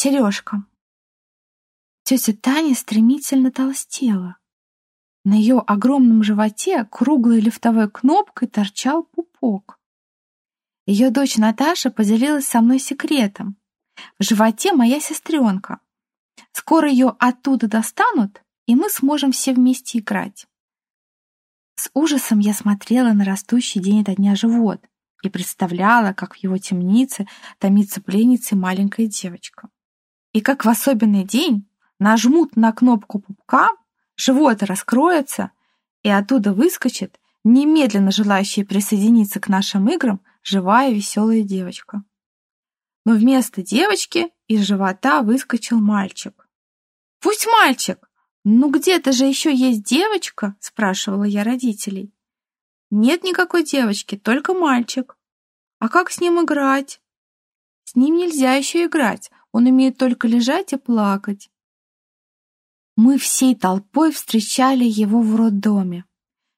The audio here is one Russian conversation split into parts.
Сережка. Тетя Таня стремительно толстела. На ее огромном животе круглой лифтовой кнопкой торчал пупок. Ее дочь Наташа поделилась со мной секретом. В животе моя сестренка. Скоро ее оттуда достанут, и мы сможем все вместе играть. С ужасом я смотрела на растущий день ото дня живот и представляла, как в его темнице томится пленницей маленькая девочка. И как в особенный день нажмут на кнопку пупка, живот раскроется, и оттуда выскочит немедленно желающая присоединиться к нашим играм живая веселая девочка. Но вместо девочки из живота выскочил мальчик. «Пусть мальчик! Ну где-то же еще есть девочка?» — спрашивала я родителей. «Нет никакой девочки, только мальчик. А как с ним играть?» «С ним нельзя еще играть, он умеет только лежать и плакать». Мы всей толпой встречали его в роддоме.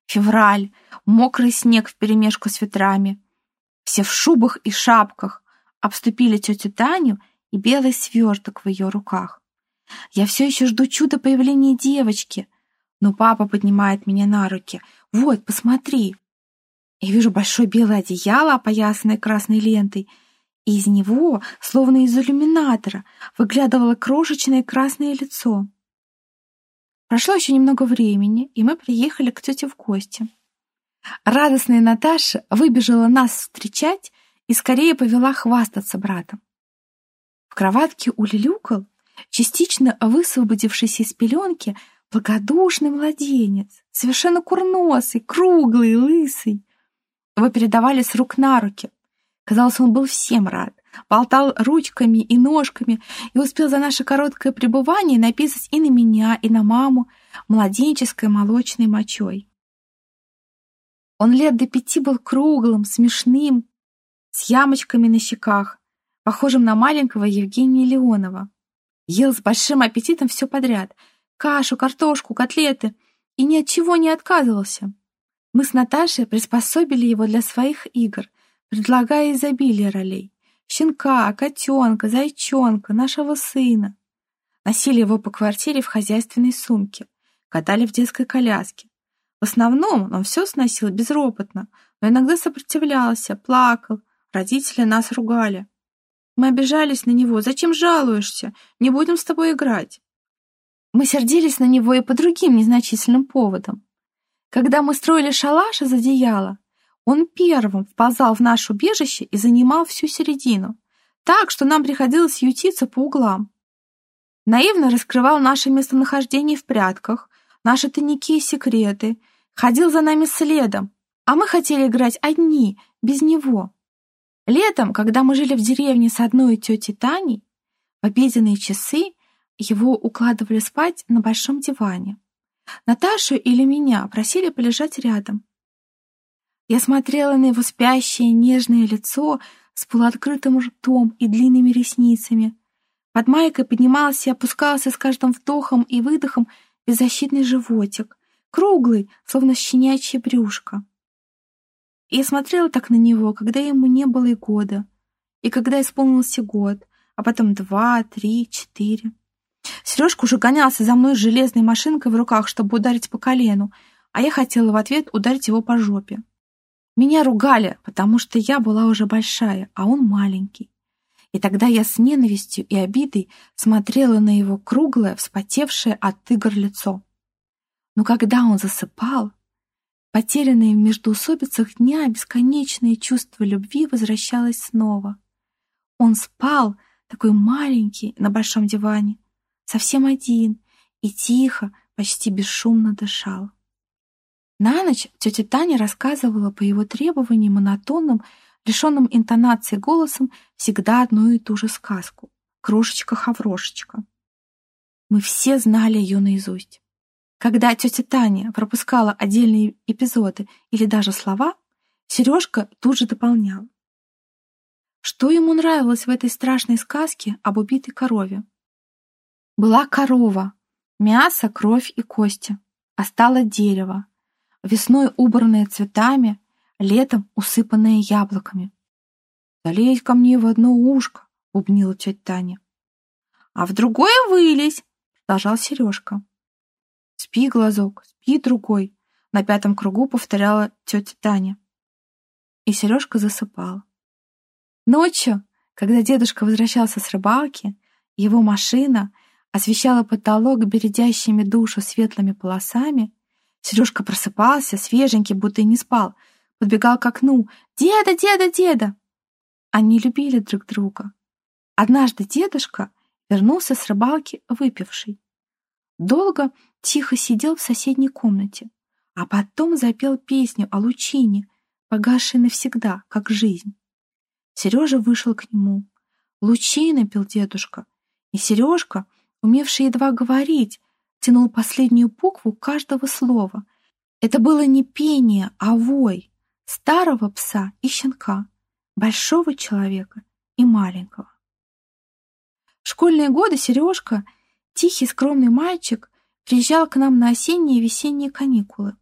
Февраль, мокрый снег вперемешку с ветрами. Все в шубах и шапках обступили тетю Таню и белый сверток в ее руках. Я все еще жду чуда появления девочки, но папа поднимает меня на руки. «Вот, посмотри!» Я вижу большое белое одеяло, опоясанное красной лентой, и из него, словно из иллюминатора, выглядывало крошечное красное лицо. Прошло еще немного времени, и мы приехали к тете в гости. Радостная Наташа выбежала нас встречать и скорее повела хвастаться братом. В кроватке улюлюкал, частично высвободившийся из пеленки, благодушный младенец, совершенно курносый, круглый, лысый. Его передавали с рук на руки. Казалось, он был всем рад болтал ручками и ножками и успел за наше короткое пребывание написать и на меня, и на маму младенческой молочной мочой. Он лет до пяти был круглым, смешным, с ямочками на щеках, похожим на маленького Евгения Леонова. Ел с большим аппетитом все подряд — кашу, картошку, котлеты — и ни от чего не отказывался. Мы с Наташей приспособили его для своих игр, предлагая изобилие ролей щенка, котенка, зайчонка, нашего сына. Носили его по квартире в хозяйственной сумке, катали в детской коляске. В основном он все сносил безропотно, но иногда сопротивлялся, плакал, родители нас ругали. Мы обижались на него. «Зачем жалуешься? Не будем с тобой играть». Мы сердились на него и по другим незначительным поводам. Когда мы строили шалаш из одеяла, он первым вползал в наше убежище и занимал всю середину, так что нам приходилось ютиться по углам. Наивно раскрывал наше местонахождение в прятках, наши тайники и секреты, ходил за нами следом, а мы хотели играть одни, без него. Летом, когда мы жили в деревне с одной тетей Таней, в обеденные часы его укладывали спать на большом диване. Наташу или меня просили полежать рядом. Я смотрела на его спящее нежное лицо с полуоткрытым ртом и длинными ресницами. Под майкой поднимался и опускался с каждым вдохом и выдохом беззащитный животик, круглый, словно щенячье брюшко. Я смотрела так на него, когда ему не было и года, и когда исполнился год, а потом два, три, четыре. Сережка уже гонялся за мной с железной машинкой в руках, чтобы ударить по колену, а я хотела в ответ ударить его по жопе. Меня ругали, потому что я была уже большая, а он маленький. И тогда я с ненавистью и обидой смотрела на его круглое, вспотевшее от игр лицо. Но когда он засыпал, потерянное в междоусобицах дня бесконечное чувство любви возвращалось снова. Он спал, такой маленький, на большом диване, совсем один, и тихо, почти бесшумно дышал. На ночь тетя Таня рассказывала по его требованию монотонным, лишенным интонации голосом всегда одну и ту же сказку «Крошечка-хаврошечка». Мы все знали ее наизусть. Когда тетя Таня пропускала отдельные эпизоды или даже слова, Сережка тут же дополнял. Что ему нравилось в этой страшной сказке об убитой корове? Была корова, мясо, кровь и кости, а стало дерево, весной убранное цветами, летом усыпанное яблоками. «Залезь ко мне в одно ушко», — бубнила тетя Таня. а в другое вылезь, продолжал Сережка. Спи, глазок, спи, другой, на пятом кругу повторяла тетя Таня. И Сережка засыпал. Ночью, когда дедушка возвращался с рыбалки, его машина освещала потолок бередящими душу светлыми полосами, Сережка просыпался, свеженький, будто и не спал, подбегал к окну. «Деда, деда, деда!» Они любили друг друга. Однажды дедушка вернулся с рыбалки выпивший. Долго тихо сидел в соседней комнате, а потом запел песню о лучине, погасшей навсегда, как жизнь. Сережа вышел к нему. «Лучина!» — пел дедушка. И Сережка, умевший едва говорить, тянул последнюю букву каждого слова. Это было не пение, а вой старого пса и щенка, большого человека и маленького. В школьные годы Сережка, тихий скромный мальчик, приезжал к нам на осенние и весенние каникулы.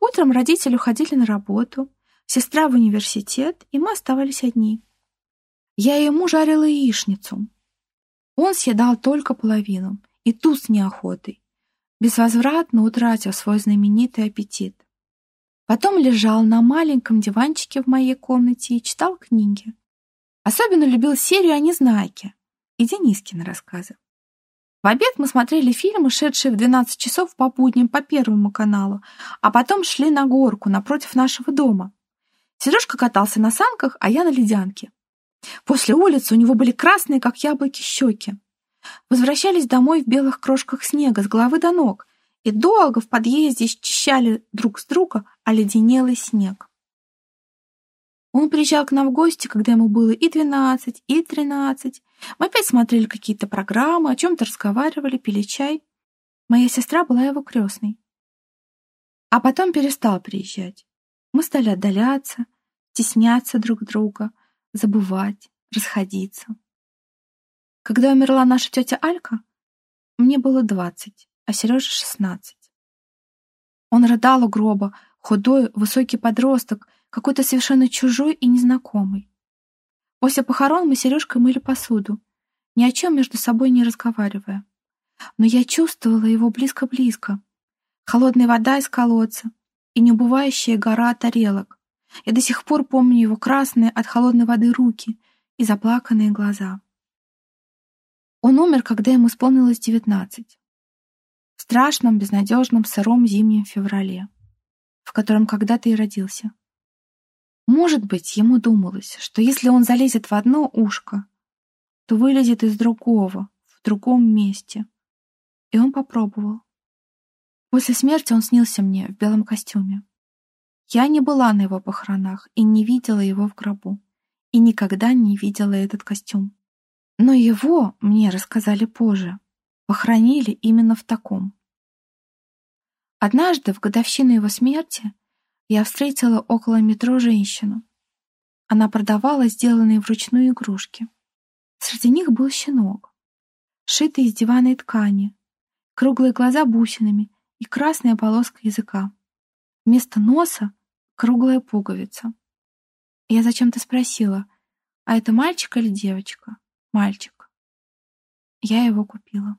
Утром родители уходили на работу, сестра в университет, и мы оставались одни. Я ему жарила яичницу. Он съедал только половину, и ту с неохотой, безвозвратно утратив свой знаменитый аппетит. Потом лежал на маленьком диванчике в моей комнате и читал книги. Особенно любил серию о Незнайке и Денискины рассказы. В обед мы смотрели фильмы, шедшие в 12 часов по будням по Первому каналу, а потом шли на горку напротив нашего дома. Сережка катался на санках, а я на ледянке. После улицы у него были красные, как яблоки, щеки. Возвращались домой в белых крошках снега с головы до ног и долго в подъезде счищали друг с друга оледенелый снег. Он приезжал к нам в гости, когда ему было и двенадцать, и тринадцать. Мы опять смотрели какие-то программы, о чем-то разговаривали, пили чай. Моя сестра была его крестной. А потом перестал приезжать. Мы стали отдаляться, стесняться друг друга, забывать, расходиться. Когда умерла наша тетя Алька, мне было двадцать, а Сереже шестнадцать. Он рыдал у гроба, худой, высокий подросток, какой-то совершенно чужой и незнакомый. После похорон мы с Сережкой мыли посуду, ни о чем между собой не разговаривая. Но я чувствовала его близко-близко. Холодная вода из колодца и неубывающая гора тарелок. Я до сих пор помню его красные от холодной воды руки и заплаканные глаза. Он умер, когда ему исполнилось девятнадцать. В страшном, безнадежном, сыром зимнем феврале, в котором когда-то и родился. Может быть, ему думалось, что если он залезет в одно ушко, то вылезет из другого, в другом месте. И он попробовал. После смерти он снился мне в белом костюме. Я не была на его похоронах и не видела его в гробу. И никогда не видела этот костюм. Но его, мне рассказали позже, похоронили именно в таком. Однажды, в годовщину его смерти, я встретила около метро женщину. Она продавала сделанные вручную игрушки. Среди них был щенок, шитый из диванной ткани, круглые глаза бусинами и красная полоска языка. Вместо носа — круглая пуговица. Я зачем-то спросила, а это мальчик или девочка? Мальчик. Я его купила.